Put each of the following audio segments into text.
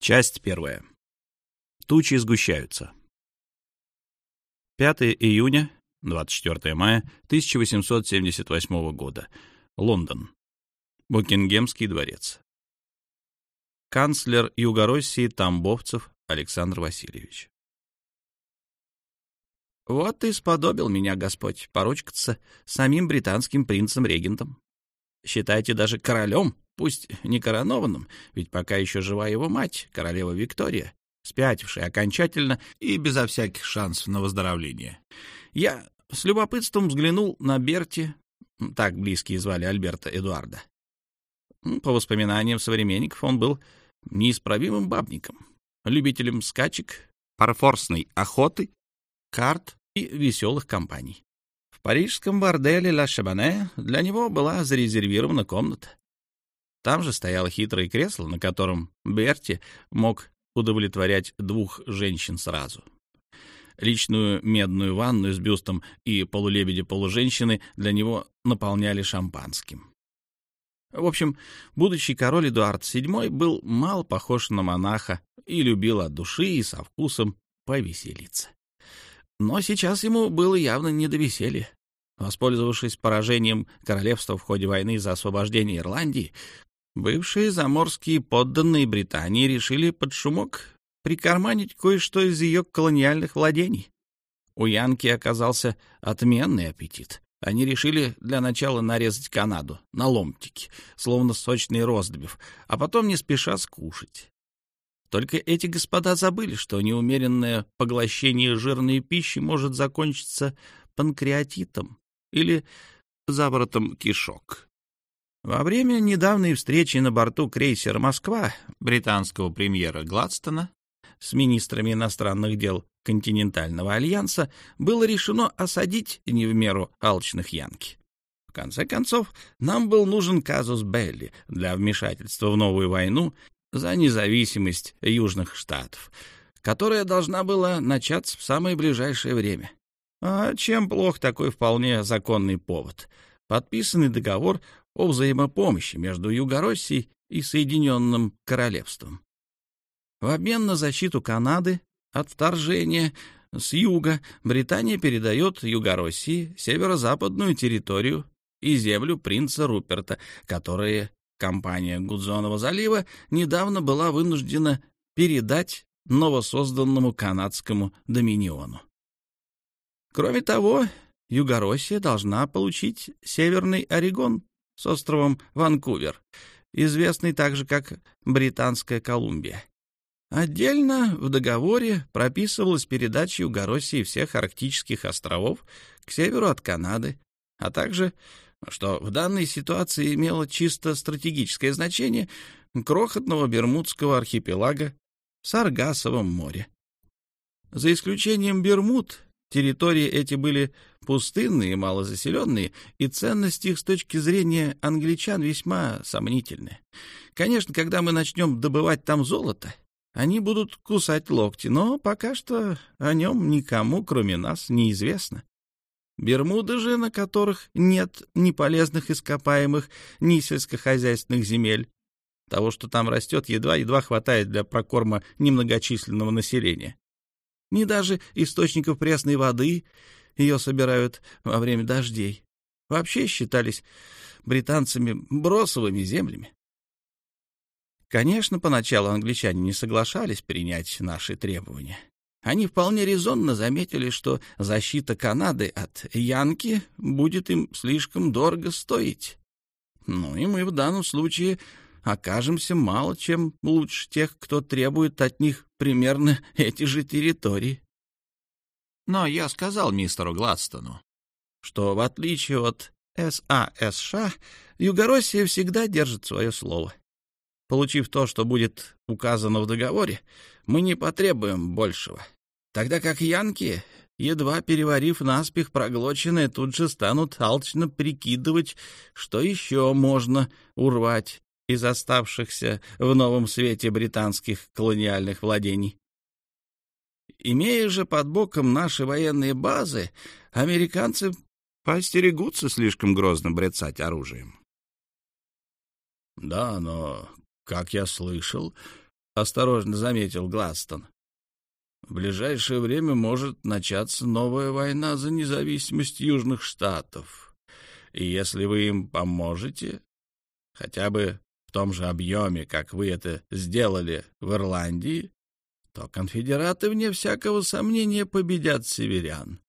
Часть первая. Тучи сгущаются. 5 июня, 24 мая 1878 года. Лондон. Букингемский дворец. Канцлер Югороссии Тамбовцев Александр Васильевич. Вот и сподобил меня Господь поручкаться самим британским принцем-регентом. Считайте даже королем, пусть не коронованным, ведь пока еще жива его мать, королева Виктория, спятившая окончательно и безо всяких шансов на выздоровление. Я с любопытством взглянул на Берти, так близкие звали Альберта Эдуарда. По воспоминаниям современников, он был неисправимым бабником, любителем скачек, парфорсной охоты, карт и веселых компаний. В парижском борделе «Ла Шабане» для него была зарезервирована комната. Там же стояло хитрое кресло, на котором Берти мог удовлетворять двух женщин сразу. Личную медную ванную с бюстом и полулебеди-полуженщины для него наполняли шампанским. В общем, будущий король Эдуард VII был мало похож на монаха и любил от души и со вкусом повеселиться. Но сейчас ему было явно не до веселья. Воспользовавшись поражением королевства в ходе войны за освобождение Ирландии, бывшие заморские подданные Британии решили под шумок прикарманить кое-что из ее колониальных владений. У Янки оказался отменный аппетит. Они решили для начала нарезать Канаду на ломтики, словно сочный роздобив, а потом не спеша скушать. Только эти господа забыли, что неумеренное поглощение жирной пищи может закончиться панкреатитом или заворотом кишок. Во время недавней встречи на борту крейсера «Москва» британского премьера Гладстона с министрами иностранных дел континентального альянса было решено осадить не в меру алчных янки. В конце концов, нам был нужен казус Белли для вмешательства в новую войну за независимость Южных Штатов, которая должна была начаться в самое ближайшее время. А чем плох такой вполне законный повод? Подписанный договор о взаимопомощи между Югороссией и Соединенным Королевством. В обмен на защиту Канады от вторжения с юга Британия передает Югороссии северо-западную территорию и землю принца Руперта, которые компания Гудзонова залива недавно была вынуждена передать новосозданному канадскому доминиону. Кроме того, Югороссия должна получить Северный Орегон с островом Ванкувер, известный также как Британская Колумбия. Отдельно в договоре прописывалась передача Югороссии всех арктических островов к северу от Канады, а также, что в данной ситуации имело чисто стратегическое значение, крохотного Бермудского архипелага в Саргасовом море. За исключением Бермуд, территории эти были пустынные малозаселенные, и ценность их с точки зрения англичан весьма сомнительная. Конечно, когда мы начнем добывать там золото, они будут кусать локти, но пока что о нем никому, кроме нас, неизвестно. Бермуды же, на которых нет ни полезных ископаемых, ни сельскохозяйственных земель. Того, что там растет, едва-едва хватает для прокорма немногочисленного населения. Ни даже источников пресной воды ее собирают во время дождей. Вообще считались британцами бросовыми землями. Конечно, поначалу англичане не соглашались принять наши требования. Они вполне резонно заметили, что защита Канады от Янки будет им слишком дорого стоить. Ну и мы в данном случае окажемся мало чем лучше тех, кто требует от них примерно эти же территории. Но я сказал мистеру Гладстону, что в отличие от САСШ, Югороссия всегда держит свое слово. Получив то, что будет указано в договоре, мы не потребуем большего. Тогда как янки, едва переварив наспех проглоченное, тут же станут алчно прикидывать, что еще можно урвать из оставшихся в новом свете британских колониальных владений. Имея же под боком наши военные базы, американцы постерегутся слишком грозно брецать оружием. — Да, но как я слышал, осторожно заметил Гластон. В ближайшее время может начаться новая война за независимость Южных Штатов. И если вы им поможете, хотя бы том же объеме, как вы это сделали в Ирландии, то конфедераты, вне всякого сомнения, победят северян.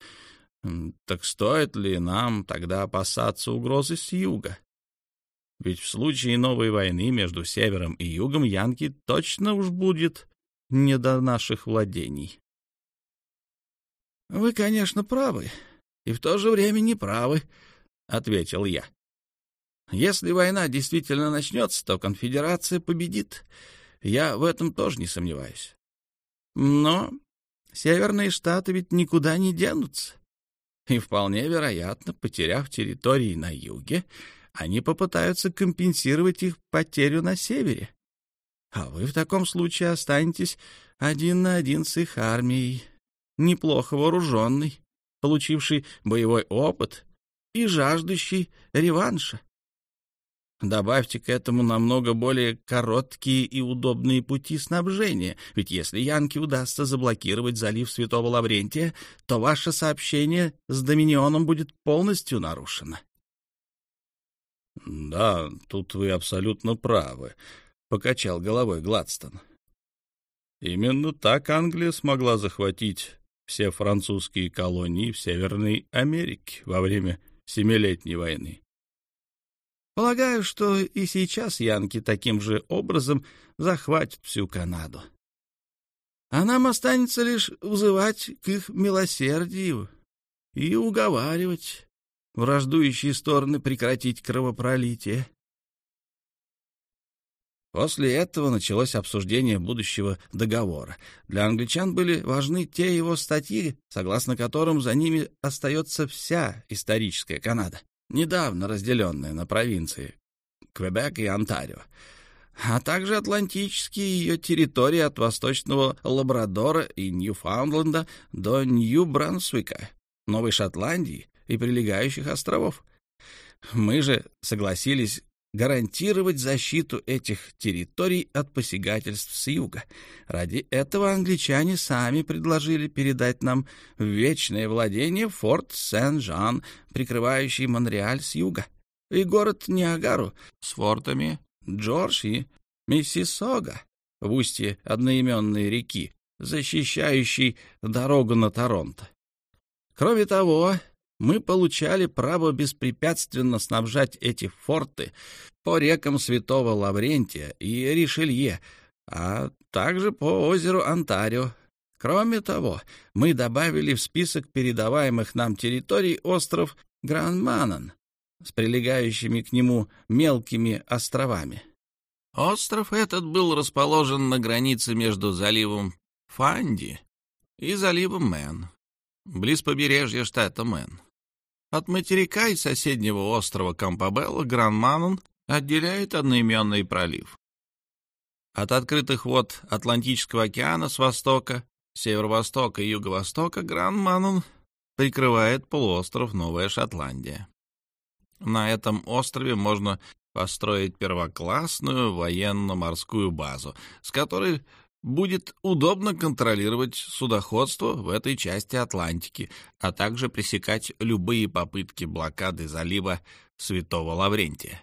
Так стоит ли нам тогда опасаться угрозы с юга? Ведь в случае новой войны между севером и югом Янки точно уж будет не до наших владений. — Вы, конечно, правы, и в то же время не правы, — ответил я. — Если война действительно начнется, то конфедерация победит. Я в этом тоже не сомневаюсь. Но северные штаты ведь никуда не денутся. И вполне вероятно, потеряв территории на юге, они попытаются компенсировать их потерю на севере. А вы в таком случае останетесь один на один с их армией, неплохо вооруженный, получивший боевой опыт и жаждущий реванша. Добавьте к этому намного более короткие и удобные пути снабжения, ведь если Янке удастся заблокировать залив Святого Лаврентия, то ваше сообщение с Доминионом будет полностью нарушено. — Да, тут вы абсолютно правы, — покачал головой Гладстон. Именно так Англия смогла захватить все французские колонии в Северной Америке во время Семилетней войны. Полагаю, что и сейчас янки таким же образом захватят всю Канаду. А нам останется лишь взывать к их милосердию и уговаривать враждующие стороны прекратить кровопролитие. После этого началось обсуждение будущего договора. Для англичан были важны те его статьи, согласно которым за ними остается вся историческая Канада, недавно разделенная на провинции Квебек и Онтарио, а также атлантические ее территории от восточного Лабрадора и Ньюфаундленда до Нью-Брансвика, Новой Шотландии и прилегающих островов. Мы же согласились гарантировать защиту этих территорий от посягательств с юга. Ради этого англичане сами предложили передать нам вечное владение форт Сен-Жан, прикрывающий Монреаль с юга, и город Ниагару с фортами Джордж и Миссисога в устье одноименной реки, защищающей дорогу на Торонто. Кроме того, мы получали право беспрепятственно снабжать эти форты по рекам Святого Лаврентия и Ришелье, а также по озеру Онтарио. Кроме того, мы добавили в список передаваемых нам территорий остров Гран-Манан с прилегающими к нему мелкими островами. Остров этот был расположен на границе между заливом Фанди и заливом Мэн, близ побережья штата Мэн. От материка и соседнего острова Кампобелло Гран-Манан отделяет одноименный пролив. От открытых вод Атлантического океана с востока, северо-востока и юго-востока Гран-Манон прикрывает полуостров Новая Шотландия. На этом острове можно построить первоклассную военно-морскую базу, с которой будет удобно контролировать судоходство в этой части Атлантики, а также пресекать любые попытки блокады залива Святого Лаврентия.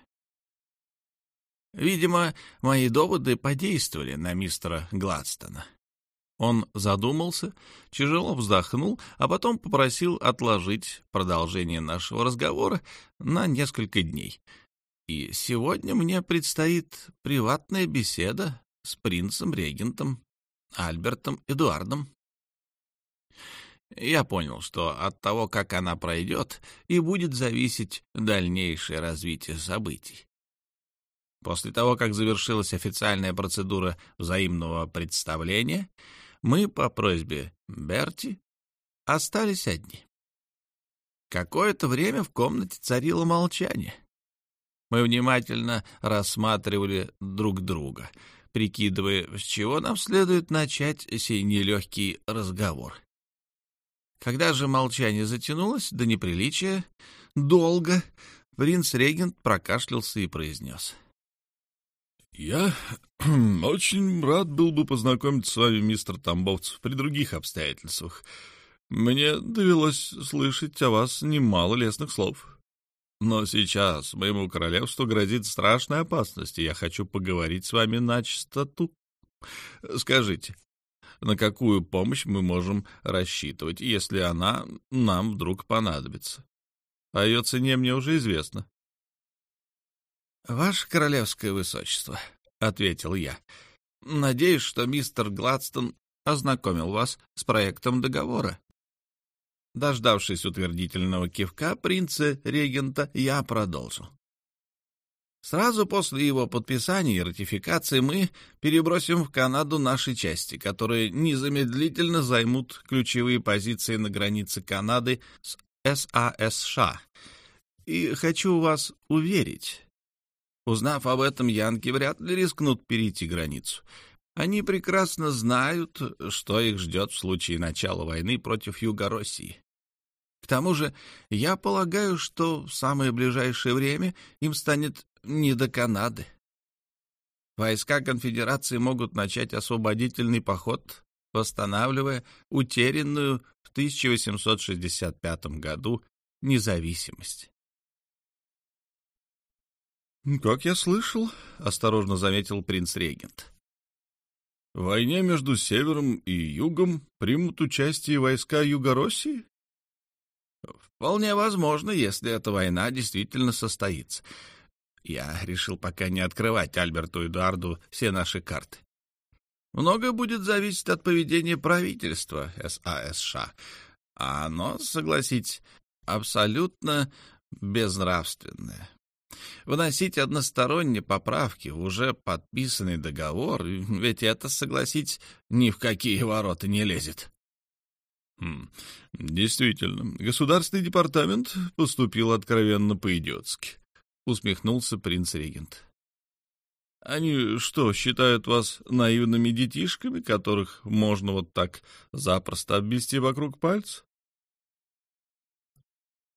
Видимо, мои доводы подействовали на мистера Гладстона. Он задумался, тяжело вздохнул, а потом попросил отложить продолжение нашего разговора на несколько дней. И сегодня мне предстоит приватная беседа с принцем-регентом Альбертом Эдуардом. Я понял, что от того, как она пройдет, и будет зависеть дальнейшее развитие событий. После того, как завершилась официальная процедура взаимного представления, мы по просьбе Берти остались одни. Какое-то время в комнате царило молчание. Мы внимательно рассматривали друг друга, прикидывая, с чего нам следует начать сей нелегкий разговор. Когда же молчание затянулось до неприличия, долго, принц-регент прокашлялся и произнес. «Я очень рад был бы познакомиться с вами, мистер Тамбовцев, при других обстоятельствах. Мне довелось слышать о вас немало лестных слов. Но сейчас моему королевству грозит страшная опасность, и я хочу поговорить с вами на чистоту. Скажите, на какую помощь мы можем рассчитывать, если она нам вдруг понадобится? О ее цене мне уже известно. — Ваше королевское высочество, — ответил я, — надеюсь, что мистер Гладстон ознакомил вас с проектом договора. Дождавшись утвердительного кивка принца-регента, я продолжил. Сразу после его подписания и ратификации мы перебросим в Канаду наши части, которые незамедлительно займут ключевые позиции на границе Канады с САСШ. И хочу вас уверить, узнав об этом, янки вряд ли рискнут перейти границу. Они прекрасно знают, что их ждет в случае начала войны против Юга-России. К тому же, я полагаю, что в самое ближайшее время им станет не до Канады. Войска конфедерации могут начать освободительный поход, восстанавливая утерянную в 1865 году независимость. «Как я слышал», — осторожно заметил принц-регент, — «в войне между Севером и Югом примут участие войска Юго-России?» Вполне возможно, если эта война действительно состоится. Я решил пока не открывать Альберту Эдуарду все наши карты. Многое будет зависеть от поведения правительства САСШ, а оно, согласитесь, абсолютно безнравственное. Выносить односторонние поправки в уже подписанный договор, ведь это, согласитесь, ни в какие ворота не лезет. Действительно, государственный департамент поступил откровенно по-идиотски, усмехнулся принц-регент. Они что, считают вас наивными детишками, которых можно вот так запросто обвести вокруг пальца?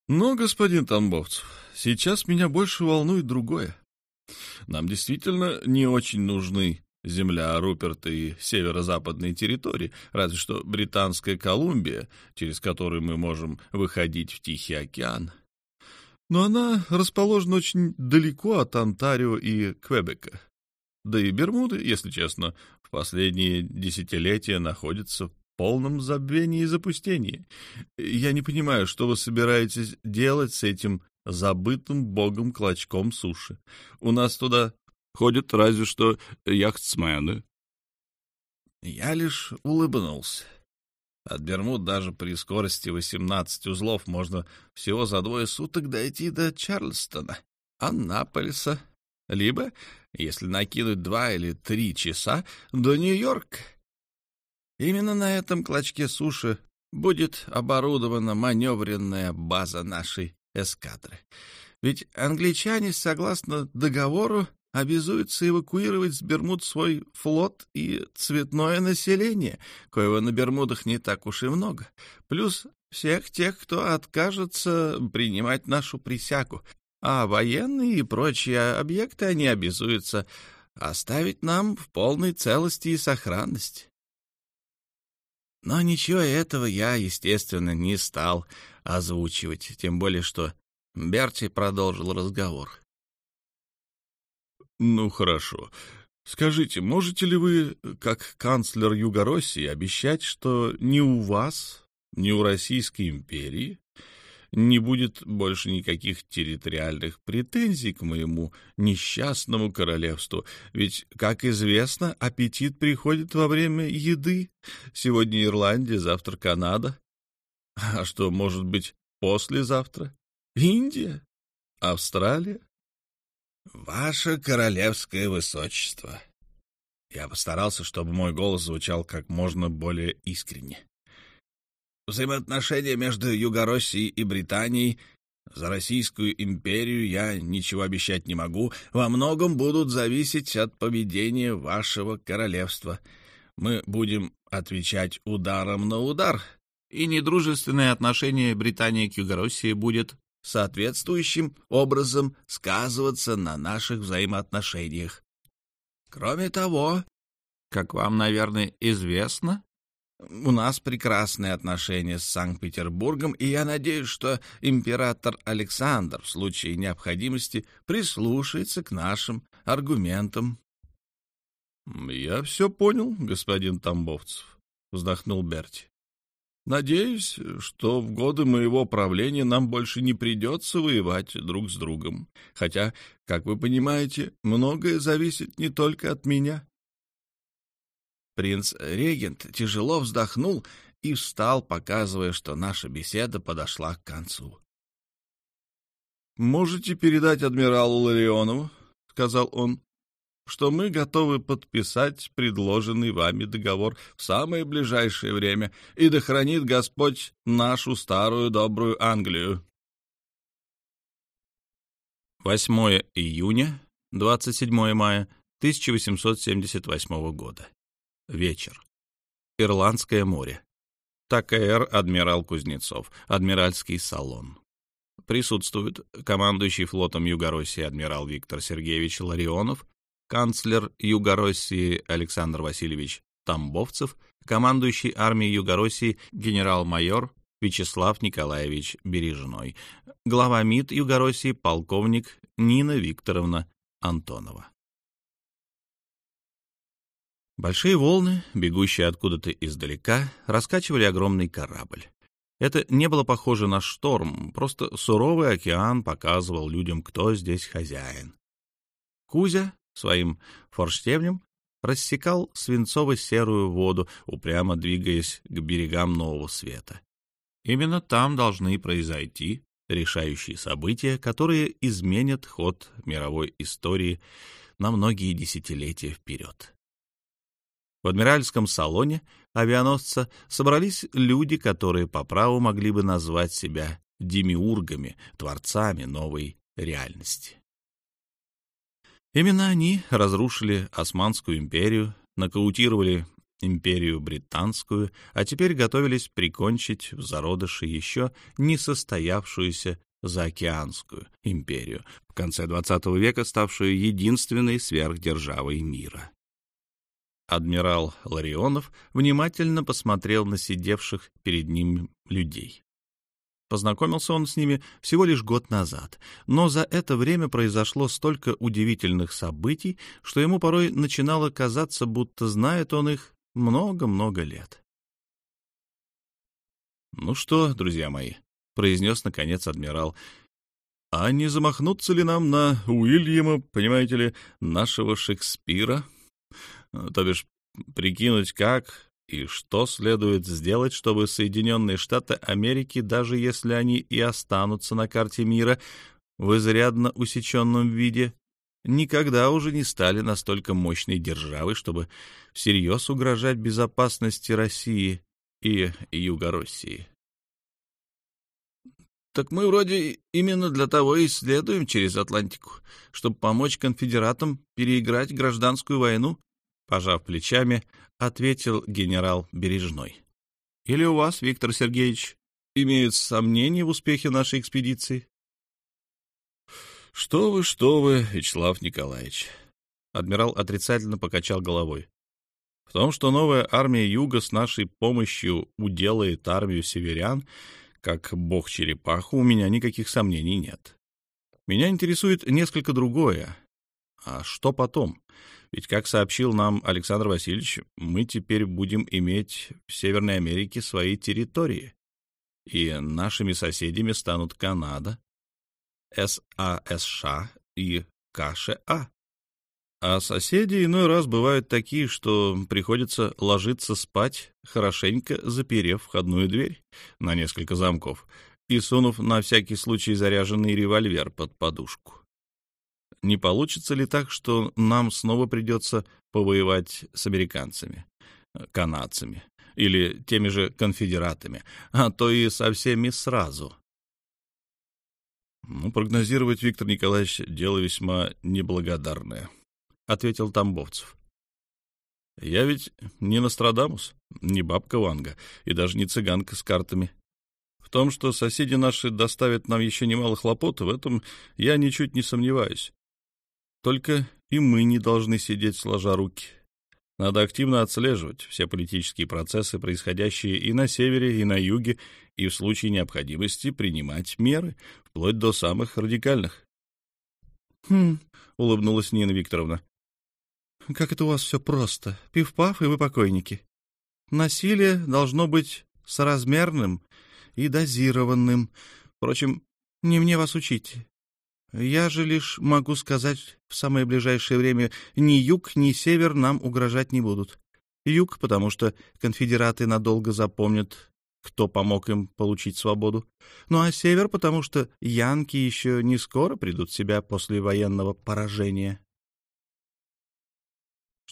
Но, господин Тамбовцев, сейчас меня больше волнует другое. Нам действительно не очень нужны земля Руперта и северо-западные территории, разве что Британская Колумбия, через которую мы можем выходить в Тихий океан. Но она расположена очень далеко от Онтарио и Квебека. Да и Бермуды, если честно, в последние десятилетия находятся в полном забвении и запустении. Я не понимаю, что вы собираетесь делать с этим забытым богом клочком суши. У нас туда Ходят разве что яхтсмены. Я лишь улыбнулся. От Бермуд даже при скорости 18 узлов можно всего за двое суток дойти до Чарльстона, Аннаполиса, либо, если накинуть два или три часа, до Нью-Йорка. Именно на этом клочке суши будет оборудована маневренная база нашей эскадры. Ведь англичане, согласно договору, обязуются эвакуировать с Бермуд свой флот и цветное население, коего на Бермудах не так уж и много, плюс всех тех, кто откажется принимать нашу присягу, а военные и прочие объекты они обязуются оставить нам в полной целости и сохранности. Но ничего этого я, естественно, не стал озвучивать, тем более что Берти продолжил разговор. Ну, хорошо. Скажите, можете ли вы, как канцлер Юго-России, обещать, что ни у вас, ни у Российской империи не будет больше никаких территориальных претензий к моему несчастному королевству. Ведь, как известно, аппетит приходит во время еды. Сегодня Ирландия, завтра Канада. А что, может быть, послезавтра? Индия? Австралия? «Ваше королевское высочество!» Я постарался, чтобы мой голос звучал как можно более искренне. Взаимоотношения между Юго-Россией и Британией за Российскую империю я ничего обещать не могу, во многом будут зависеть от поведения вашего королевства. Мы будем отвечать ударом на удар, и недружественное отношение Британии к Юго-России будет соответствующим образом сказываться на наших взаимоотношениях. Кроме того, как вам, наверное, известно, у нас прекрасные отношения с Санкт-Петербургом, и я надеюсь, что император Александр в случае необходимости прислушается к нашим аргументам. — Я все понял, господин Тамбовцев, — вздохнул Берти. — Надеюсь, что в годы моего правления нам больше не придется воевать друг с другом. Хотя, как вы понимаете, многое зависит не только от меня. Принц-регент тяжело вздохнул и встал, показывая, что наша беседа подошла к концу. «Можете передать адмиралу Ларионову, — сказал он, — что мы готовы подписать предложенный вами договор в самое ближайшее время, и да хранит Господь нашу старую добрую Англию». 8 июня, 27 мая 1878 года. Вечер. Ирландское море. ТКР «Адмирал Кузнецов», Адмиральский салон. Присутствуют командующий флотом Юго-России адмирал Виктор Сергеевич Ларионов, канцлер Юго-России Александр Васильевич Тамбовцев, командующий армией Юго-России генерал-майор Вячеслав Николаевич Бережной, глава МИД Юго-России полковник Нина Викторовна Антонова. Большие волны, бегущие откуда-то издалека, раскачивали огромный корабль. Это не было похоже на шторм, просто суровый океан показывал людям, кто здесь хозяин. Кузя своим форштевнем рассекал свинцово-серую воду, упрямо двигаясь к берегам Нового Света. Именно там должны произойти решающие события, которые изменят ход мировой истории на многие десятилетия вперед. В адмиральском салоне авианосца собрались люди, которые по праву могли бы назвать себя демиургами, творцами новой реальности. Именно они разрушили Османскую империю, нокаутировали империю британскую, а теперь готовились прикончить в зародыше еще не состоявшуюся заокеанскую империю, в конце XX века ставшую единственной сверхдержавой мира. Адмирал Ларионов внимательно посмотрел на сидевших перед ним людей. Познакомился он с ними всего лишь год назад, но за это время произошло столько удивительных событий, что ему порой начинало казаться, будто знает он их много-много лет. «Ну что, друзья мои», — произнес наконец адмирал, — «а не замахнуться ли нам на Уильяма, понимаете ли, нашего Шекспира?» То бишь прикинуть, как и что следует сделать, чтобы Соединенные Штаты Америки, даже если они и останутся на карте мира в изрядно усеченном виде, никогда уже не стали настолько мощной державой, чтобы всерьез угрожать безопасности России и Юго-России. Так мы вроде именно для того и следуем через Атлантику, чтобы помочь конфедератам переиграть гражданскую войну, Пожав плечами, ответил генерал Бережной. «Или у вас, Виктор Сергеевич, имеют сомнения в успехе нашей экспедиции?» «Что вы, что вы, Вячеслав Николаевич!» Адмирал отрицательно покачал головой. «В том, что новая армия Юга с нашей помощью уделает армию северян, как бог-черепаху, у меня никаких сомнений нет. Меня интересует несколько другое. А что потом? Ведь, как сообщил нам Александр Васильевич, мы теперь будем иметь в Северной Америке свои территории, и нашими соседями станут Канада, САСШ и КША. А соседи иной раз бывают такие, что приходится ложиться спать, хорошенько заперев входную дверь на несколько замков и сунув на всякий случай заряженный револьвер под подушку не получится ли так, что нам снова придется повоевать с американцами, канадцами или теми же конфедератами, а то и со всеми сразу? Ну, прогнозировать, Виктор Николаевич, дело весьма неблагодарное, — ответил Тамбовцев. Я ведь не Нострадамус, не бабка Ванга и даже не цыганка с картами. В том, что соседи наши доставят нам еще немало хлопот, в этом я ничуть не сомневаюсь. Только и мы не должны сидеть сложа руки. Надо активно отслеживать все политические процессы, происходящие и на севере, и на юге, и в случае необходимости принимать меры, вплоть до самых радикальных. «Хм», — улыбнулась Нина Викторовна. «Как это у вас все просто. Пиф-паф, и вы покойники. Насилие должно быть соразмерным и дозированным. Впрочем, не мне вас учить. Я же лишь могу сказать, в самое ближайшее время ни юг, ни север нам угрожать не будут. Юг, потому что конфедераты надолго запомнят, кто помог им получить свободу. Ну а север, потому что янки еще не скоро придут в себя после военного поражения.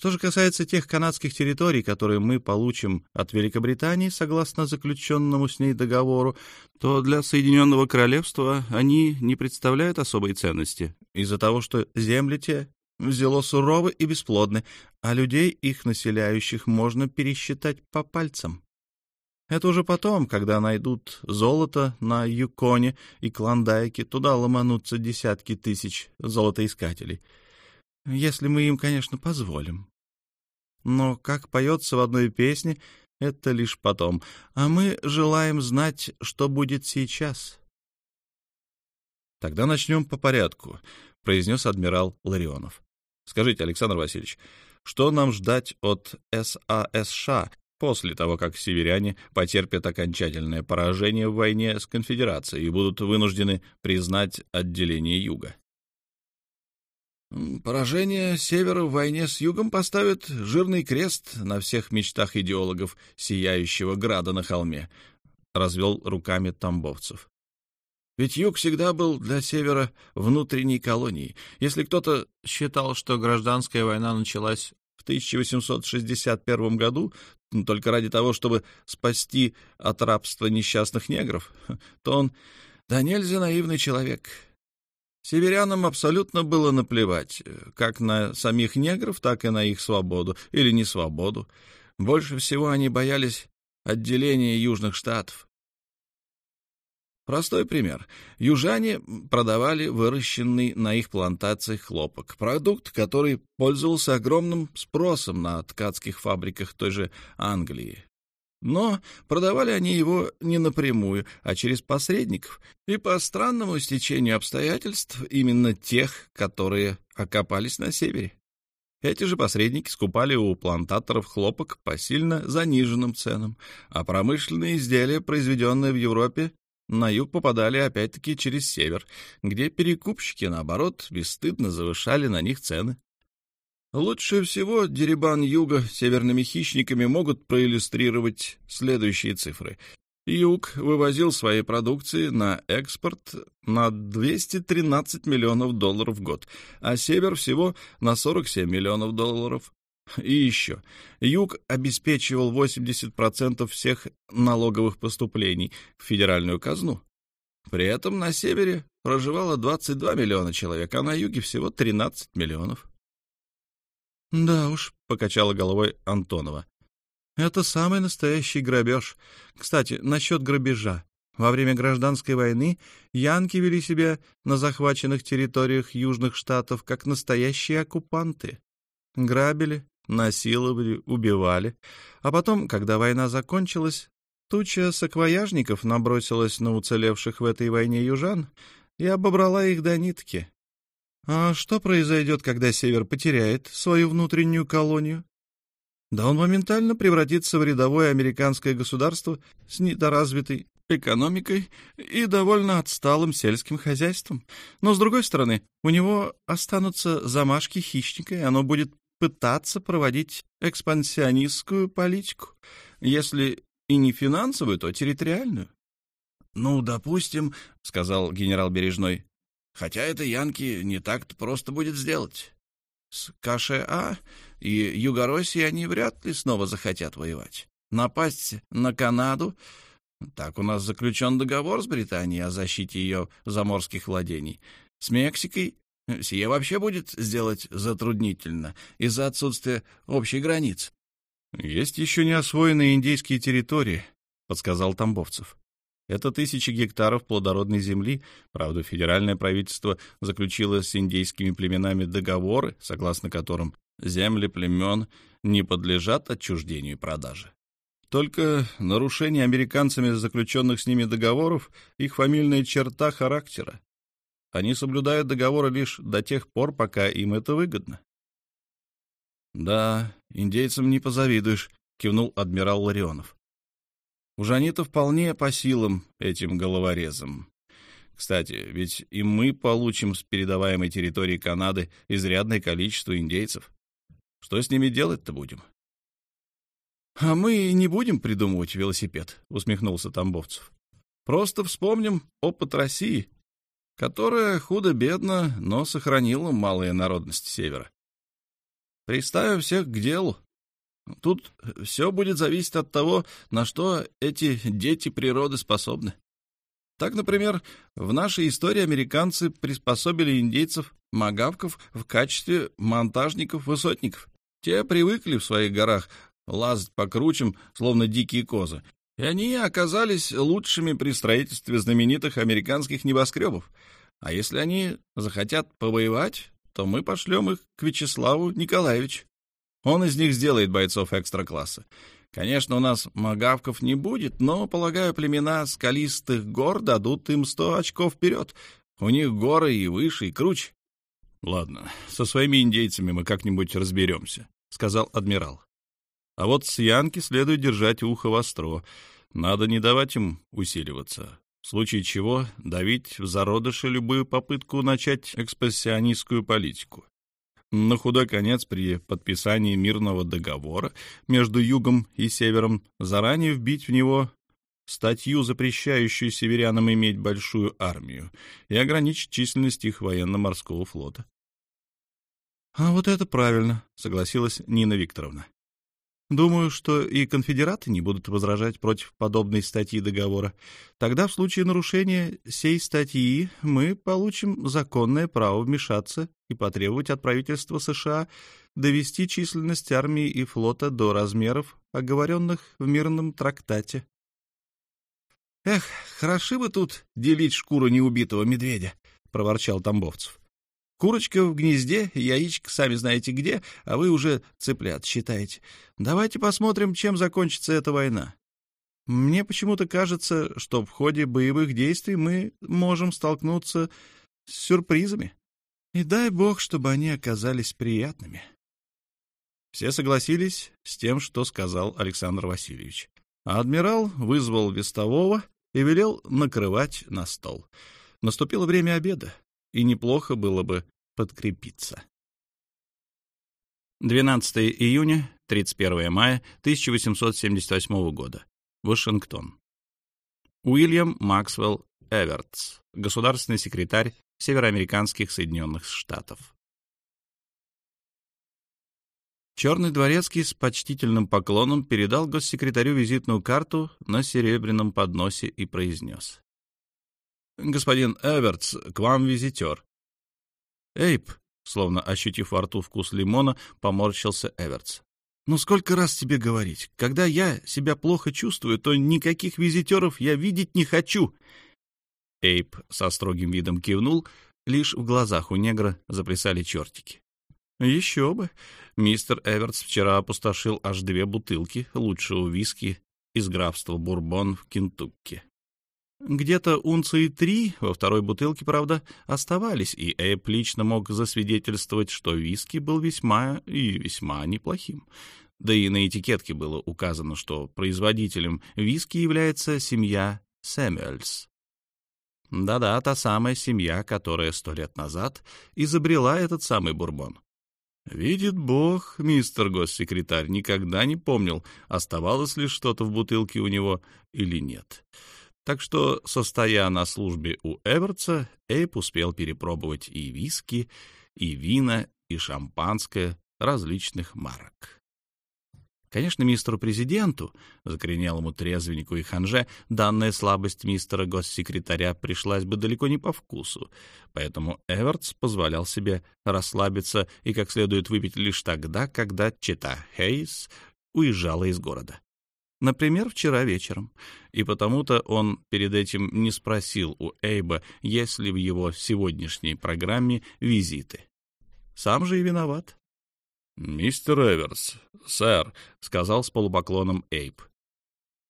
Что же касается тех канадских территорий, которые мы получим от Великобритании согласно заключенному с ней договору, то для Соединенного Королевства они не представляют особой ценности из-за того, что земли те взяло суровы и бесплодны, а людей, их населяющих, можно пересчитать по пальцам. Это уже потом, когда найдут золото на Юконе и Клондайке, туда ломанутся десятки тысяч золотоискателей — если мы им, конечно, позволим. Но, как поется в одной песне, это лишь потом, а мы желаем знать, что будет сейчас. Тогда начнем по порядку, произнес адмирал Ларионов. Скажите, Александр Васильевич, что нам ждать от САСШ после того, как северяне потерпят окончательное поражение в войне с конфедерацией и будут вынуждены признать отделение Юга? Поражение севера в войне с югом поставит жирный крест на всех мечтах идеологов сияющего града на холме, — развел руками Тамбовцев. Ведь юг всегда был для севера внутренней колонией. Если кто-то считал, что гражданская война началась в 1861 году только ради того, чтобы спасти от рабства несчастных негров, то он да нельзя наивный человек. Северянам абсолютно было наплевать как на самих негров, так и на их свободу или несвободу. Больше всего они боялись отделения Южных Штатов. Простой пример. Южане продавали выращенный на их плантациях хлопок, продукт, который пользовался огромным спросом на ткацких фабриках той же Англии. Но продавали они его не напрямую, а через посредников, и по странному стечению обстоятельств именно тех, которые окопались на севере. Эти же посредники скупали у плантаторов хлопок по сильно заниженным ценам, а промышленные изделия, произведенные в Европе, на юг попадали опять-таки через север, где перекупщики, наоборот, бесстыдно завышали на них цены. Лучше всего деребан юга северными хищниками могут проиллюстрировать следующие цифры. Юг вывозил свои продукции на экспорт на 213 миллионов долларов в год, а север всего на 47 миллионов долларов. И еще. Юг обеспечивал 80% всех налоговых поступлений в федеральную казну. При этом на севере проживало 22 миллиона человек, а на юге всего 13 миллионов. «Да уж», — покачала головой Антонова. «Это самый настоящий грабеж. Кстати, насчет грабежа. Во время гражданской войны янки вели себя на захваченных территориях южных штатов как настоящие оккупанты. Грабили, насиловали, убивали. А потом, когда война закончилась, туча саквояжников набросилась на уцелевших в этой войне южан и обобрала их до нитки. А что произойдет, когда Север потеряет свою внутреннюю колонию? Да он моментально превратится в рядовое американское государство с недоразвитой экономикой и довольно отсталым сельским хозяйством. Но, с другой стороны, у него останутся замашки хищника, и оно будет пытаться проводить экспансионистскую политику, если и не финансовую, то территориальную. — Ну, допустим, — сказал генерал Бережной, Хотя это Янки не так-то просто будет сделать. С КША и Югороссией они вряд ли снова захотят воевать. Напасть на Канаду... Так у нас заключен договор с Британией о защите ее заморских владений. С Мексикой сие вообще будет сделать затруднительно из-за отсутствия общей границы. — Есть еще не освоенные индейские территории, — подсказал Тамбовцев. Это тысячи гектаров плодородной земли. Правда, федеральное правительство заключило с индейскими племенами договоры, согласно которым земли племен не подлежат отчуждению и продаже. Только нарушение американцами заключенных с ними договоров — их фамильная черта характера. Они соблюдают договоры лишь до тех пор, пока им это выгодно. «Да, индейцам не позавидуешь», — кивнул адмирал Ларионов. «Уж они-то вполне по силам этим головорезам. Кстати, ведь и мы получим с передаваемой территории Канады изрядное количество индейцев. Что с ними делать-то будем?» «А мы не будем придумывать велосипед», — усмехнулся Тамбовцев. «Просто вспомним опыт России, которая худо-бедно, но сохранила малые народности Севера. Приставим всех к делу. Тут все будет зависеть от того, на что эти дети природы способны. Так, например, в нашей истории американцы приспособили индейцев магавков в качестве монтажников-высотников. Те привыкли в своих горах лазать по кручам, словно дикие козы. И они оказались лучшими при строительстве знаменитых американских небоскребов. А если они захотят повоевать, то мы пошлем их к Вячеславу Николаевичу. Он из них сделает бойцов экстра-класса. Конечно, у нас магавков не будет, но, полагаю, племена скалистых гор дадут им сто очков вперед. У них горы и выше, и круче. — Ладно, со своими индейцами мы как-нибудь разберемся, — сказал адмирал. А вот с Янки следует держать ухо востро. Надо не давать им усиливаться. В случае чего давить в зародыше любую попытку начать экспрессионистскую политику. На худой конец при подписании мирного договора между Югом и Севером заранее вбить в него статью, запрещающую северянам иметь большую армию, и ограничить численность их военно-морского флота. — А вот это правильно, — согласилась Нина Викторовна. Думаю, что и конфедераты не будут возражать против подобной статьи договора. Тогда в случае нарушения сей статьи мы получим законное право вмешаться и потребовать от правительства США довести численность армии и флота до размеров, оговоренных в мирном трактате. «Эх, хороши бы тут делить шкуру неубитого медведя», — проворчал Тамбовцев. Курочка в гнезде, яичко сами знаете где, а вы уже цыплят считаете. Давайте посмотрим, чем закончится эта война. Мне почему-то кажется, что в ходе боевых действий мы можем столкнуться с сюрпризами. И дай бог, чтобы они оказались приятными. Все согласились с тем, что сказал Александр Васильевич. А адмирал вызвал вестового и велел накрывать на стол. Наступило время обеда и неплохо было бы подкрепиться. 12 июня, 31 мая 1878 года. Вашингтон. Уильям Максвелл Эвертс, государственный секретарь Североамериканских Соединенных Штатов. Черный дворецкий с почтительным поклоном передал госсекретарю визитную карту на серебряном подносе и произнес. «Господин Эвертс, к вам визитер». «Эйп», словно ощутив во рту вкус лимона, поморщился Эвертс. «Ну сколько раз тебе говорить? Когда я себя плохо чувствую, то никаких визитеров я видеть не хочу». Эйп со строгим видом кивнул, лишь в глазах у негра заплясали чертики. «Еще бы! Мистер Эвертс вчера опустошил аж две бутылки лучшего виски из графства Бурбон в Кентукки. Где-то унции три во второй бутылке, правда, оставались, и Эйп лично мог засвидетельствовать, что виски был весьма и весьма неплохим. Да и на этикетке было указано, что производителем виски является семья Сэмюэльс. Да-да, та самая семья, которая сто лет назад изобрела этот самый бурбон. Видит Бог, мистер госсекретарь никогда не помнил, оставалось ли что-то в бутылке у него или нет. Так что, состоя на службе у Эвертса, Эйп успел перепробовать и виски, и вина, и шампанское различных марок. Конечно, мистеру президенту, закоренелому трезвеннику и ханже, данная слабость мистера госсекретаря пришлась бы далеко не по вкусу, поэтому Эвертс позволял себе расслабиться и как следует выпить лишь тогда, когда чита Хейс уезжала из города. Например, вчера вечером. И потому-то он перед этим не спросил у Эйба, есть ли в его сегодняшней программе визиты. Сам же и виноват. «Мистер Эверс, сэр», — сказал с полупоклоном Эйб.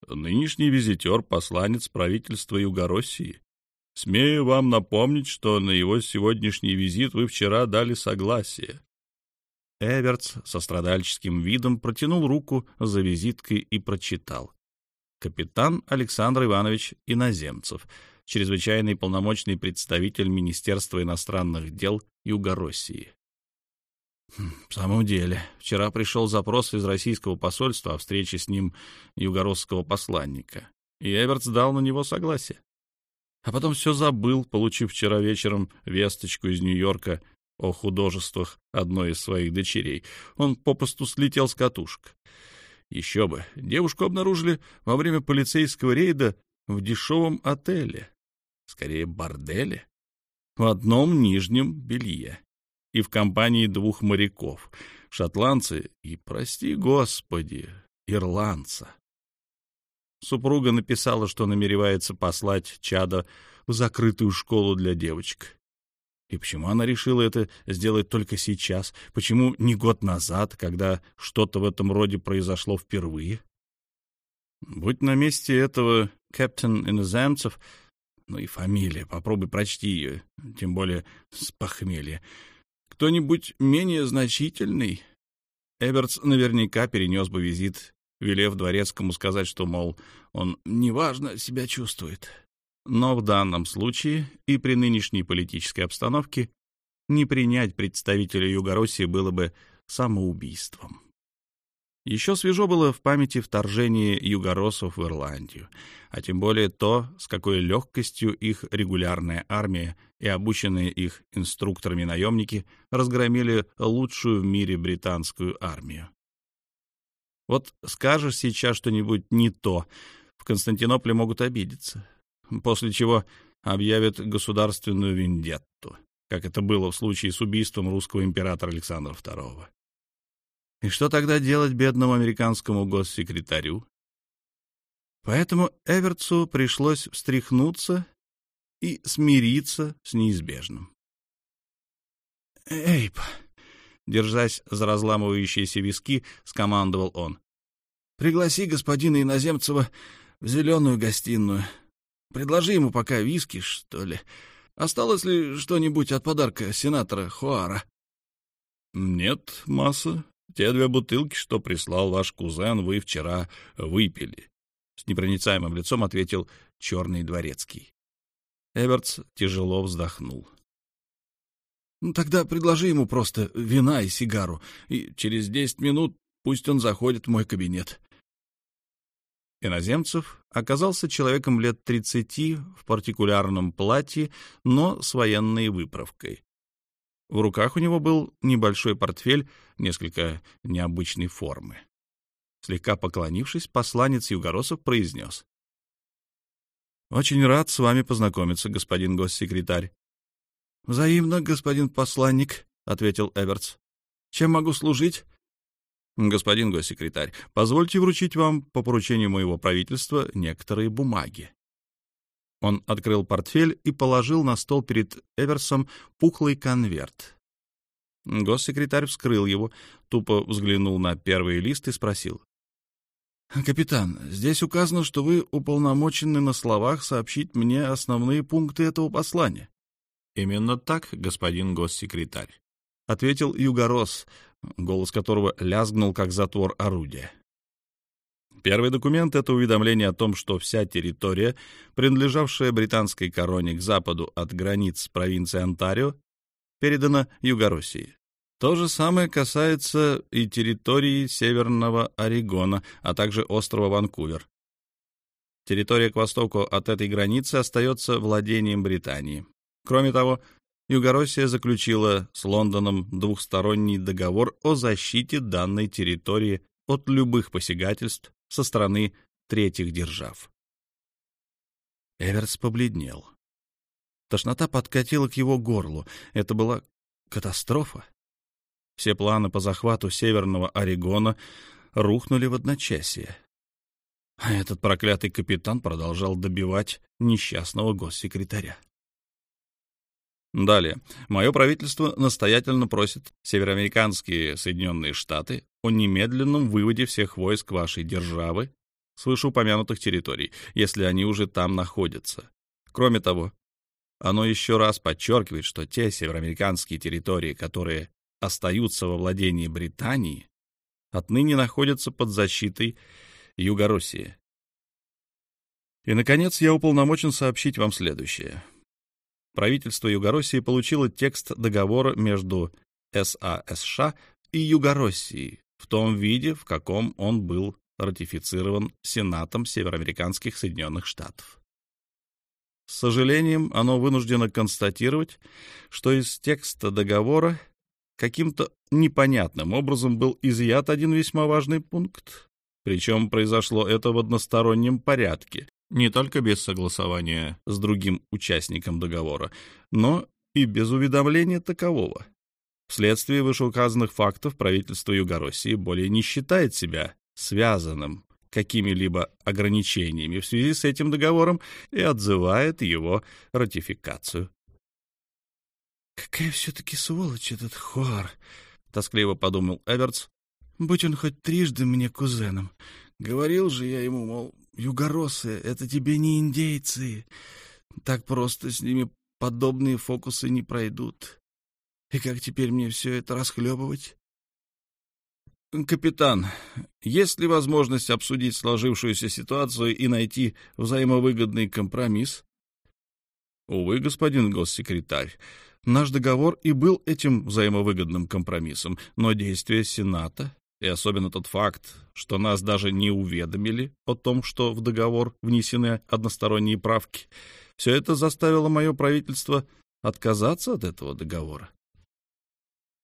«Нынешний визитер — посланец правительства Югороссии. Смею вам напомнить, что на его сегодняшний визит вы вчера дали согласие. Эвертс со страдальческим видом протянул руку за визиткой и прочитал. Капитан Александр Иванович Иноземцев, чрезвычайный полномочный представитель Министерства иностранных дел Юго-России. Хм, в самом деле, вчера пришел запрос из российского посольства о встрече с ним югородского посланника, и Эвертс дал на него согласие. А потом все забыл, получив вчера вечером весточку из Нью-Йорка — о художествах одной из своих дочерей. Он попросту слетел с катушек. Еще бы, девушку обнаружили во время полицейского рейда в дешевом отеле, скорее борделе, в одном нижнем белье и в компании двух моряков, шотландцы и, прости господи, ирландца. Супруга написала, что намеревается послать чада в закрытую школу для девочек. И почему она решила это сделать только сейчас? Почему не год назад, когда что-то в этом роде произошло впервые? Будь на месте этого Кэптен Иноземцев, ну и фамилия, попробуй прочти ее, тем более с похмелья. Кто-нибудь менее значительный? Эбертс наверняка перенес бы визит, велев дворецкому сказать, что, мол, он неважно себя чувствует. Но в данном случае и при нынешней политической обстановке не принять представителя Югороссии было бы самоубийством. Еще свежо было в памяти вторжение югороссов в Ирландию, а тем более то, с какой легкостью их регулярная армия и обученные их инструкторами наемники разгромили лучшую в мире британскую армию. Вот скажешь сейчас что-нибудь не то, в Константинополе могут обидеться после чего объявят государственную вендетту, как это было в случае с убийством русского императора Александра II. И что тогда делать бедному американскому госсекретарю? Поэтому Эвертсу пришлось встряхнуться и смириться с неизбежным. «Эйп!» — держась за разламывающиеся виски, скомандовал он. «Пригласи господина Иноземцева в зеленую гостиную. Предложи ему пока виски, что ли. Осталось ли что-нибудь от подарка сенатора Хуара? — Нет, масса. Те две бутылки, что прислал ваш кузен, вы вчера выпили. С непроницаемым лицом ответил черный дворецкий. Эвертс тяжело вздохнул. «Ну, тогда предложи ему просто вина и сигару, и через десять минут пусть он заходит в мой кабинет. Иноземцев оказался человеком лет 30 в партикулярном платье, но с военной выправкой. В руках у него был небольшой портфель, несколько необычной формы. Слегка поклонившись, посланец Югоросов произнес. «Очень рад с вами познакомиться, господин госсекретарь». «Взаимно, господин посланник», — ответил Эвертс. «Чем могу служить?» «Господин госсекретарь, позвольте вручить вам по поручению моего правительства некоторые бумаги». Он открыл портфель и положил на стол перед Эверсом пухлый конверт. Госсекретарь вскрыл его, тупо взглянул на первый лист и спросил. «Капитан, здесь указано, что вы уполномочены на словах сообщить мне основные пункты этого послания». «Именно так, господин госсекретарь», — ответил Югорос, голос которого лязгнул, как затвор орудия. Первый документ — это уведомление о том, что вся территория, принадлежавшая британской короне к западу от границ провинции Онтарио, передана Югороссии. То же самое касается и территории Северного Орегона, а также острова Ванкувер. Территория к востоку от этой границы остается владением Британии. Кроме того, Югороссия заключила с Лондоном двухсторонний договор о защите данной территории от любых посягательств со стороны третьих держав. Эверс побледнел. Тошнота подкатила к его горлу. Это была катастрофа. Все планы по захвату Северного Орегона рухнули в одночасье. А этот проклятый капитан продолжал добивать несчастного госсекретаря. Далее. Мое правительство настоятельно просит североамериканские Соединенные Штаты о немедленном выводе всех войск вашей державы с вышеупомянутых территорий, если они уже там находятся. Кроме того, оно еще раз подчеркивает, что те североамериканские территории, которые остаются во владении Британии, отныне находятся под защитой Юго-России. И, наконец, я уполномочен сообщить вам следующее. Правительство Юго-России получило текст договора между САСШ и Юго-Россией в том виде, в каком он был ратифицирован Сенатом Североамериканских Соединенных Штатов. С сожалением, оно вынуждено констатировать, что из текста договора каким-то непонятным образом был изъят один весьма важный пункт. Причем произошло это в одностороннем порядке, не только без согласования с другим участником договора, но и без уведомления такового. Вследствие вышеуказанных фактов правительство Югороссии более не считает себя связанным какими-либо ограничениями в связи с этим договором и отзывает его ратификацию. «Какая все-таки сволочь этот Хуар!» — тоскливо подумал Эвертс. «Будь он хоть трижды мне кузеном. Говорил же я ему, мол, югоросы — это тебе не индейцы. Так просто с ними подобные фокусы не пройдут. И как теперь мне все это расхлебывать?» «Капитан, есть ли возможность обсудить сложившуюся ситуацию и найти взаимовыгодный компромисс?» «Увы, господин госсекретарь, наш договор и был этим взаимовыгодным компромиссом, но действия Сената, и особенно тот факт, что нас даже не уведомили о том, что в договор внесены односторонние правки, все это заставило мое правительство отказаться от этого договора.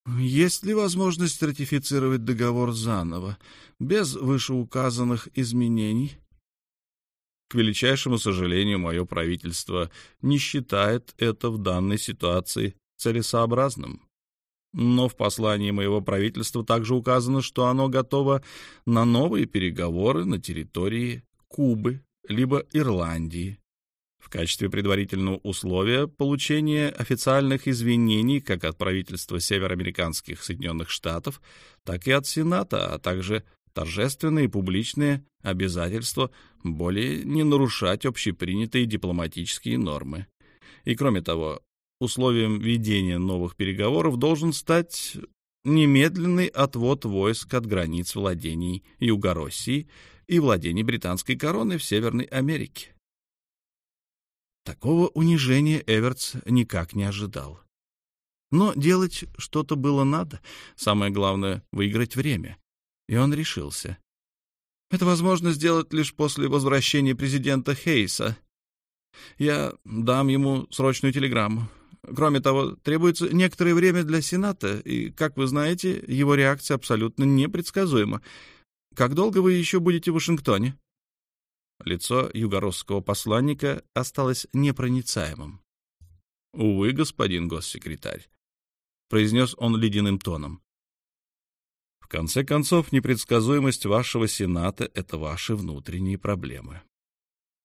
Есть ли возможность ратифицировать договор заново, без вышеуказанных изменений? К величайшему сожалению, мое правительство не считает это в данной ситуации целесообразным. Но в послании моего правительства также указано, что оно готово на новые переговоры на территории Кубы либо Ирландии, в качестве предварительного условия получения официальных извинений как от правительства североамериканских Соединенных Штатов, так и от Сената, а также торжественные публичные обязательства более не нарушать общепринятые дипломатические нормы. И кроме того, условием ведения новых переговоров должен стать немедленный отвод войск от границ владений Юго-России и владений британской короны в Северной Америке. Такого унижения Эвертс никак не ожидал. Но делать что-то было надо, самое главное — выиграть время. И он решился. Это возможно сделать лишь после возвращения президента Хейса. Я дам ему срочную телеграмму. Кроме того, требуется некоторое время для Сената, и, как вы знаете, его реакция абсолютно непредсказуема. Как долго вы еще будете в Вашингтоне? Лицо югородского посланника осталось непроницаемым. — Увы, господин госсекретарь, — произнес он ледяным тоном. — В конце концов, непредсказуемость вашего Сената — это ваши внутренние проблемы.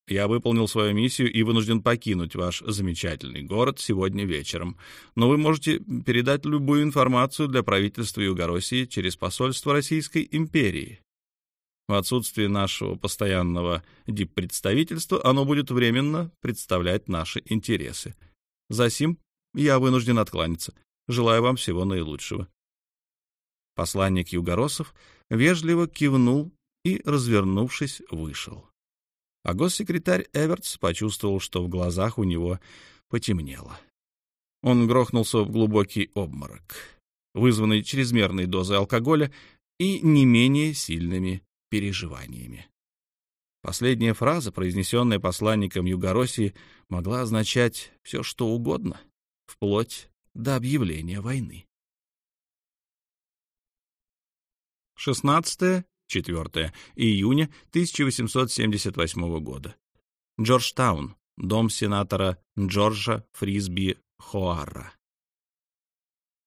Я выполнил свою миссию и вынужден покинуть ваш замечательный город сегодня вечером, но вы можете передать любую информацию для правительства Югороссии через посольство Российской империи. В отсутствие нашего постоянного диппредставительства оно будет временно представлять наши интересы. Засим я вынужден откланяться. Желаю вам всего наилучшего. Посланник Югоросов вежливо кивнул и, развернувшись, вышел. А госсекретарь Эвертс почувствовал, что в глазах у него потемнело. Он грохнулся в глубокий обморок, вызванный чрезмерной дозой алкоголя и не менее сильными переживаниями. Последняя фраза, произнесенная посланником Югороссии, могла означать все, что угодно, вплоть до объявления войны. 16-4 июня 1878 года. Джорджтаун, дом сенатора Джорджа Фрисби Хоарра.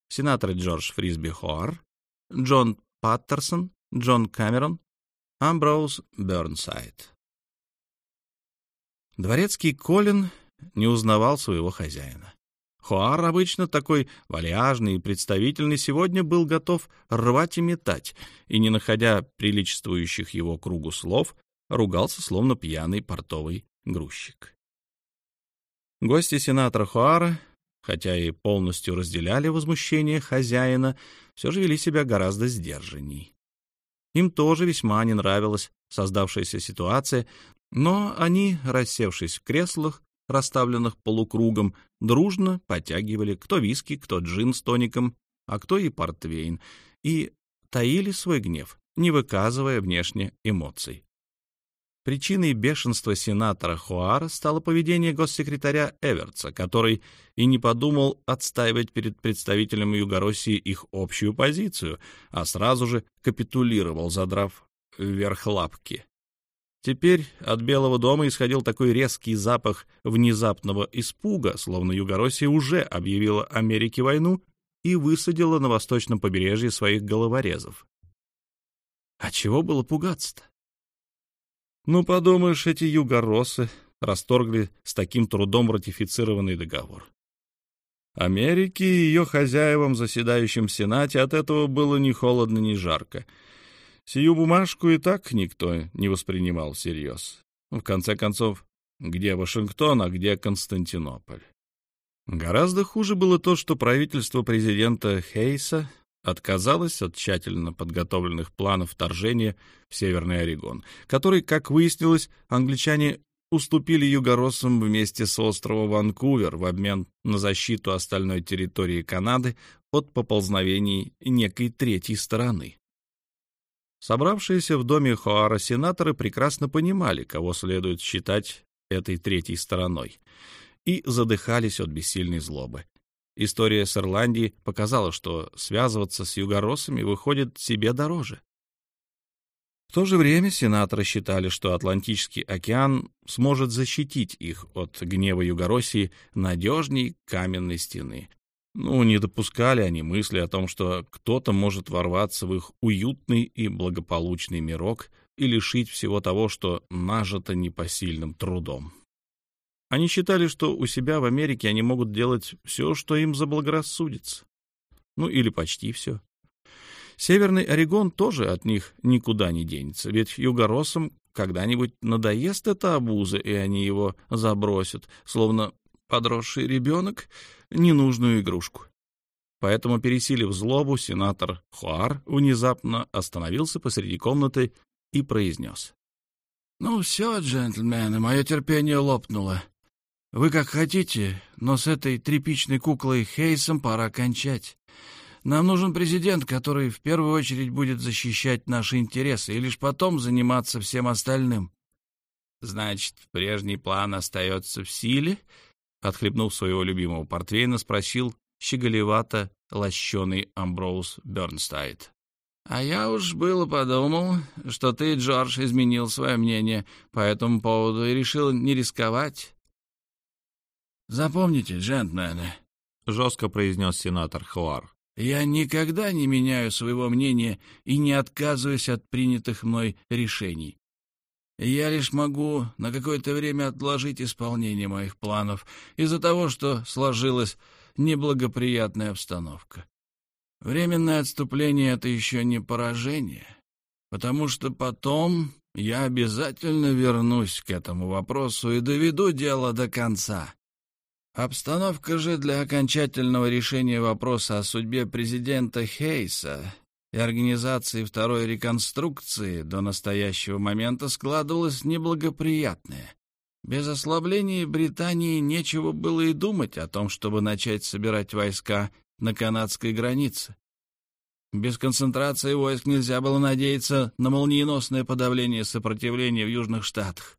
Сенатор Джордж Фрисби Хоар, Джон Паттерсон, Джон Камерон, Амброуз Бернсайд. Дворецкий Колин не узнавал своего хозяина. Хуар, обычно такой вальяжный и представительный, сегодня был готов рвать и метать, и, не находя приличествующих его кругу слов, ругался, словно пьяный портовый грузчик. Гости сенатора Хуара, хотя и полностью разделяли возмущение хозяина, все же вели себя гораздо сдержанней. Им тоже весьма не нравилась создавшаяся ситуация, но они, рассевшись в креслах, расставленных полукругом, дружно потягивали кто виски, кто джин с тоником, а кто и портвейн, и таили свой гнев, не выказывая внешне эмоций. Причиной бешенства сенатора Хуара стало поведение госсекретаря Эвертса, который и не подумал отстаивать перед представителями Югороссии их общую позицию, а сразу же капитулировал, задрав вверх лапки. Теперь от Белого дома исходил такой резкий запах внезапного испуга, словно Югороссия уже объявила Америке войну и высадила на восточном побережье своих головорезов. А чего было пугаться-то? Ну, подумаешь, эти югороссы расторгли с таким трудом ратифицированный договор. Америке и ее хозяевам, заседающим в Сенате, от этого было ни холодно, ни жарко — Сию бумажку и так никто не воспринимал всерьез. В конце концов, где Вашингтон, а где Константинополь? Гораздо хуже было то, что правительство президента Хейса отказалось от тщательно подготовленных планов вторжения в Северный Орегон, который, как выяснилось, англичане уступили югороссам вместе с острова Ванкувер в обмен на защиту остальной территории Канады от поползновений некой третьей стороны. Собравшиеся в доме Хоара сенаторы прекрасно понимали, кого следует считать этой третьей стороной, и задыхались от бессильной злобы. История с Ирландией показала, что связываться с югороссами выходит себе дороже. В то же время сенаторы считали, что Атлантический океан сможет защитить их от гнева Югороссии надежней каменной стены, ну, не допускали они мысли о том, что кто-то может ворваться в их уютный и благополучный мирок и лишить всего того, что нажито непосильным трудом. Они считали, что у себя в Америке они могут делать все, что им заблагорассудится. Ну, или почти все. Северный Орегон тоже от них никуда не денется, ведь югороссам когда-нибудь надоест эта обуза, и они его забросят, словно подросший ребенок ненужную игрушку. Поэтому, пересилив злобу, сенатор Хуар внезапно остановился посреди комнаты и произнес. — Ну все, джентльмены, мое терпение лопнуло. Вы как хотите, но с этой тряпичной куклой Хейсом пора кончать. Нам нужен президент, который в первую очередь будет защищать наши интересы и лишь потом заниматься всем остальным. — Значит, прежний план остается в силе? Отхлебнув своего любимого портвейна, спросил щеголевато лощеный Амброуз Бернстайт. «А я уж было подумал, что ты, Джордж, изменил свое мнение по этому поводу и решил не рисковать». «Запомните, джентльмены», — жестко произнес сенатор Хуар, «я никогда не меняю своего мнения и не отказываюсь от принятых мной решений. Я лишь могу на какое-то время отложить исполнение моих планов из-за того, что сложилась неблагоприятная обстановка. Временное отступление — это еще не поражение, потому что потом я обязательно вернусь к этому вопросу и доведу дело до конца. Обстановка же для окончательного решения вопроса о судьбе президента Хейса и организации второй реконструкции до настоящего момента складывалось неблагоприятное. Без ослабления Британии нечего было и думать о том, чтобы начать собирать войска на канадской границе. Без концентрации войск нельзя было надеяться на молниеносное подавление сопротивления в Южных Штатах.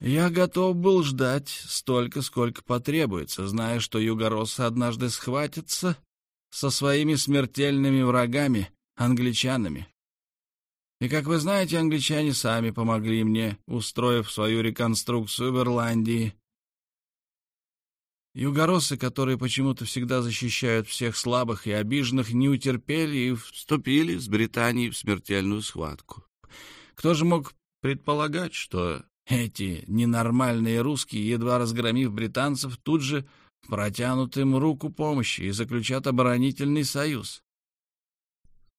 Я готов был ждать столько, сколько потребуется, зная, что югороссы однажды схватятся со своими смертельными врагами англичанами. И, как вы знаете, англичане сами помогли мне, устроив свою реконструкцию в Ирландии. Югороссы, которые почему-то всегда защищают всех слабых и обиженных, не утерпели и вступили с Британией в смертельную схватку. Кто же мог предполагать, что Эти ненормальные русские, едва разгромив британцев, тут же протянут им руку помощи и заключат оборонительный союз.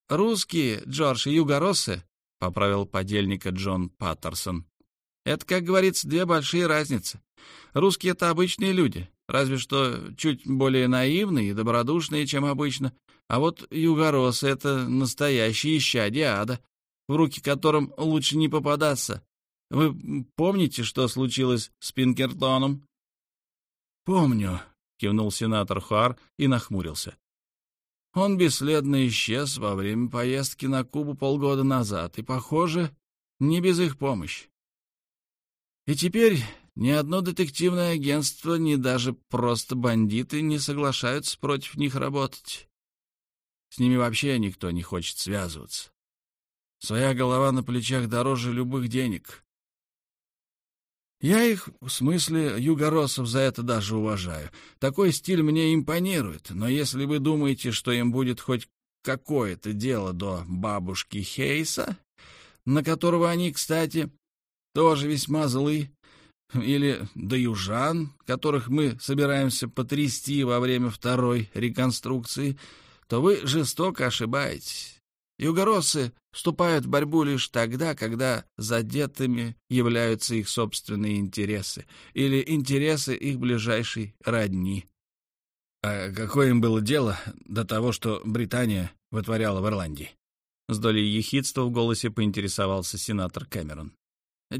«Русские, Джордж и югороссы», — поправил подельника Джон Паттерсон, — «это, как говорится, две большие разницы. Русские — это обычные люди, разве что чуть более наивные и добродушные, чем обычно, а вот югороссы — это настоящие исчадия ада, в руки которым лучше не попадаться. Вы помните, что случилось с Пинкертоном?» «Помню», — кивнул сенатор Хуар и нахмурился. Он бесследно исчез во время поездки на Кубу полгода назад, и, похоже, не без их помощи. И теперь ни одно детективное агентство, ни даже просто бандиты не соглашаются против них работать. С ними вообще никто не хочет связываться. Своя голова на плечах дороже любых денег. Я их, в смысле югоросов, за это даже уважаю. Такой стиль мне импонирует, но если вы думаете, что им будет хоть какое-то дело до бабушки Хейса, на которого они, кстати, тоже весьма злы, или до южан, которых мы собираемся потрясти во время второй реконструкции, то вы жестоко ошибаетесь. Югороссы вступают в борьбу лишь тогда, когда задетыми являются их собственные интересы или интересы их ближайшей родни. А какое им было дело до того, что Британия вытворяла в Ирландии? С долей ехидства в голосе поинтересовался сенатор Кэмерон.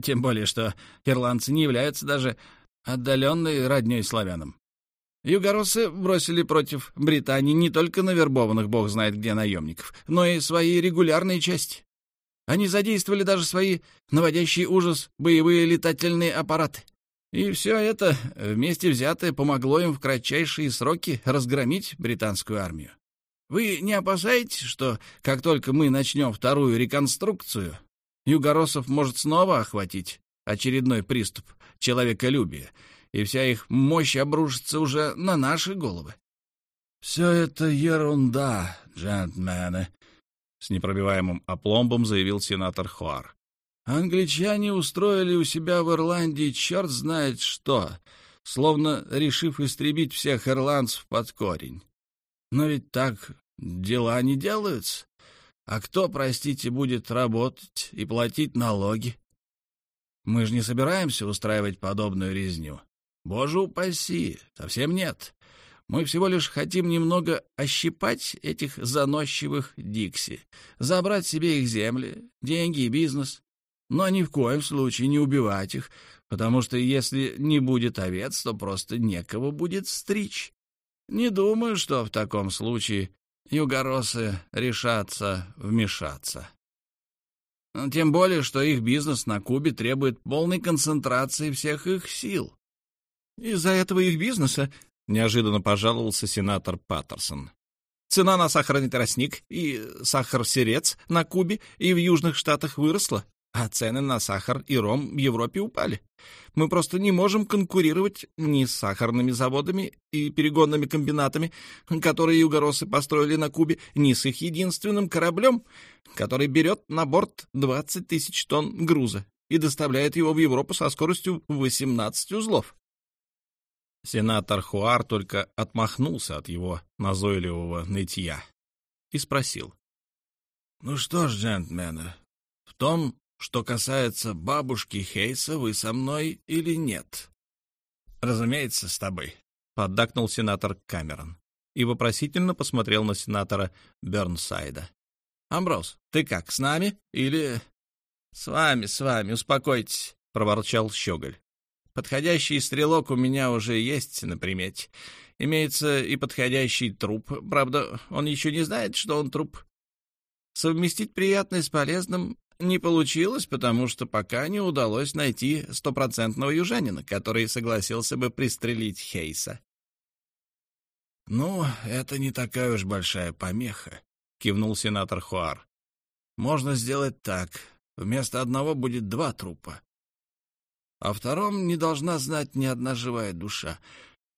Тем более, что ирландцы не являются даже отдаленной родней славянам. Югороссы бросили против Британии не только навербованных бог знает где наемников, но и свои регулярные части. Они задействовали даже свои наводящие ужас боевые летательные аппараты. И все это вместе взятое помогло им в кратчайшие сроки разгромить британскую армию. Вы не опасаетесь, что как только мы начнем вторую реконструкцию, югороссов может снова охватить очередной приступ человеколюбия, и вся их мощь обрушится уже на наши головы. — Все это ерунда, джентльмены, — с непробиваемым опломбом заявил сенатор Хуар. — Англичане устроили у себя в Ирландии черт знает что, словно решив истребить всех ирландцев под корень. Но ведь так дела не делаются. А кто, простите, будет работать и платить налоги? Мы же не собираемся устраивать подобную резню. Боже упаси, совсем нет. Мы всего лишь хотим немного ощипать этих заносчивых Дикси, забрать себе их земли, деньги и бизнес, но ни в коем случае не убивать их, потому что если не будет овец, то просто некого будет стричь. Не думаю, что в таком случае югоросы решатся вмешаться. Тем более, что их бизнес на Кубе требует полной концентрации всех их сил. Из-за этого их бизнеса неожиданно пожаловался сенатор Паттерсон. Цена на сахарный тростник и сахар-серец на Кубе и в Южных Штатах выросла, а цены на сахар и ром в Европе упали. Мы просто не можем конкурировать ни с сахарными заводами и перегонными комбинатами, которые югоросы построили на Кубе, ни с их единственным кораблем, который берет на борт 20 тысяч тонн груза и доставляет его в Европу со скоростью 18 узлов. Сенатор Хуар только отмахнулся от его назойливого нытья и спросил. — Ну что ж, джентльмены, в том, что касается бабушки Хейса, вы со мной или нет? — Разумеется, с тобой, — поддакнул сенатор Камерон и вопросительно посмотрел на сенатора Бернсайда. — Амброс, ты как, с нами или... — С вами, с вами, успокойтесь, — проворчал Щеголь. Подходящий стрелок у меня уже есть на примете. Имеется и подходящий труп. Правда, он еще не знает, что он труп. Совместить приятное с полезным не получилось, потому что пока не удалось найти стопроцентного южанина, который согласился бы пристрелить Хейса. «Ну, это не такая уж большая помеха», — кивнул сенатор Хуар. «Можно сделать так. Вместо одного будет два трупа. О втором не должна знать ни одна живая душа.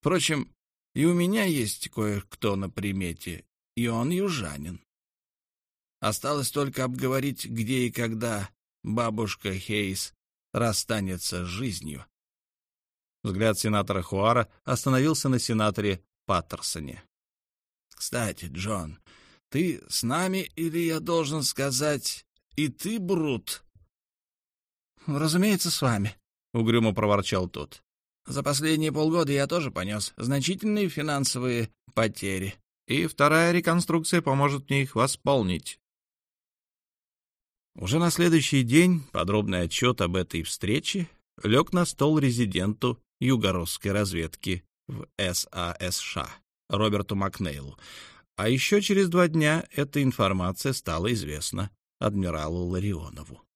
Впрочем, и у меня есть кое-кто на примете, и он южанин. Осталось только обговорить, где и когда бабушка Хейс расстанется с жизнью. Взгляд сенатора Хуара остановился на сенаторе Паттерсоне. «Кстати, Джон, ты с нами или я должен сказать, и ты, Брут?» «Разумеется, с вами», — угрюмо проворчал тот. «За последние полгода я тоже понес значительные финансовые потери, и вторая реконструкция поможет мне их восполнить». Уже на следующий день подробный отчет об этой встрече лег на стол резиденту югородской разведки в САСШ Роберту Макнейлу, а еще через два дня эта информация стала известна адмиралу Ларионову.